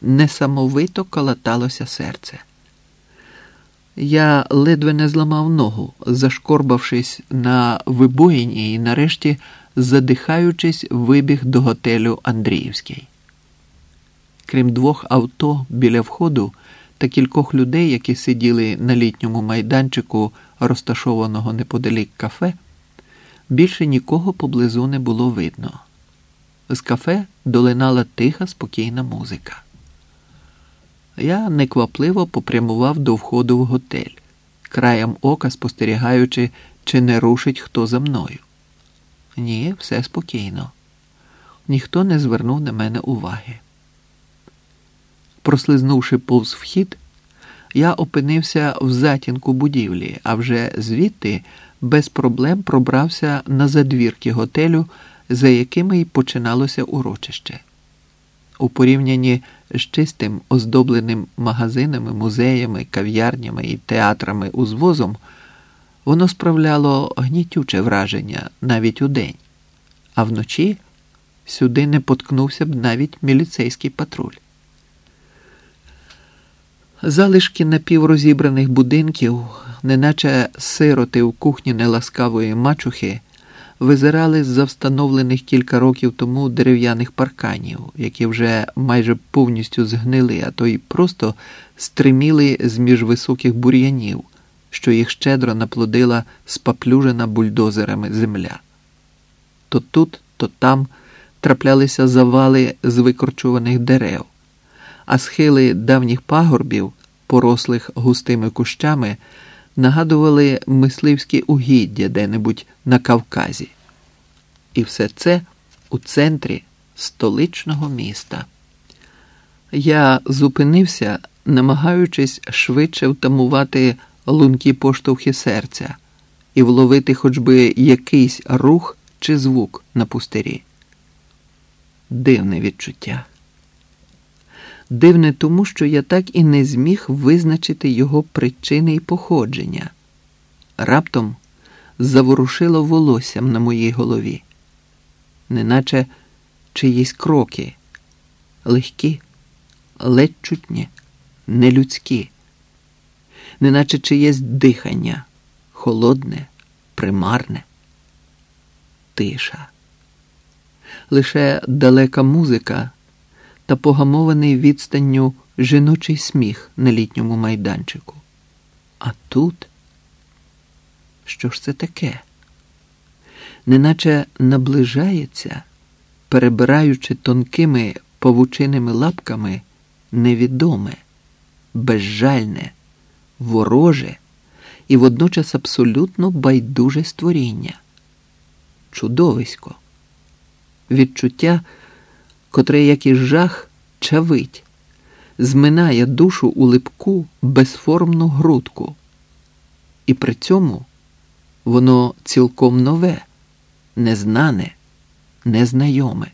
несамовито колоталося серце. Я ледве не зламав ногу, зашкорбавшись на вибоїні і нарешті задихаючись, вибіг до готелю Андріївський. Крім двох авто біля входу та кількох людей, які сиділи на літньому майданчику, розташованого неподалік кафе, більше нікого поблизу не було видно. З кафе долинала тиха, спокійна музика. Я неквапливо попрямував до входу в готель, краєм ока спостерігаючи, чи не рушить хто за мною. Ні, все спокійно. Ніхто не звернув на мене уваги. Прослизнувши повз вхід, я опинився в затінку будівлі, а вже звідти без проблем пробрався на задвірки готелю, за якими й починалося урочище. У порівнянні з чистим, оздобленим магазинами, музеями, кав'ярнями і театрами узвозом, воно справляло гнітюче враження навіть у день, а вночі сюди не поткнувся б навіть міліцейський патруль. Залишки напіврозібраних будинків, неначе сироти в кухні неласкавої мачухи, визирали з-за встановлених кілька років тому дерев'яних парканів, які вже майже повністю згнили, а то й просто стриміли з між високих бур'янів, що їх щедро наплодила спаплюжена бульдозерами земля. То тут, то там траплялися завали з викорчуваних дерев а схили давніх пагорбів, порослих густими кущами, нагадували мисливські угіддя де-небудь на Кавказі. І все це у центрі столичного міста. Я зупинився, намагаючись швидше втамувати лункі поштовхи серця і вловити хоч би якийсь рух чи звук на пустирі. Дивне відчуття. Дивне тому, що я так і не зміг визначити його причини і походження. Раптом заворушило волоссям на моїй голові, неначе чиїсь кроки, легкі, ледь чутні, нелюдські, неначе чиєсь дихання, холодне, примарне, тиша. Лише далека музика та погамований відстанню жіночий сміх на літньому майданчику. А тут, що ж це таке? Неначе наближається, перебираючи тонкими павучиними лапками невідоме, безжальне, вороже і водночас абсолютно байдуже створіння, чудовисько, відчуття котре, як і жах, чавить, зминає душу у липку безформну грудку. І при цьому воно цілком нове, незнане, незнайоме.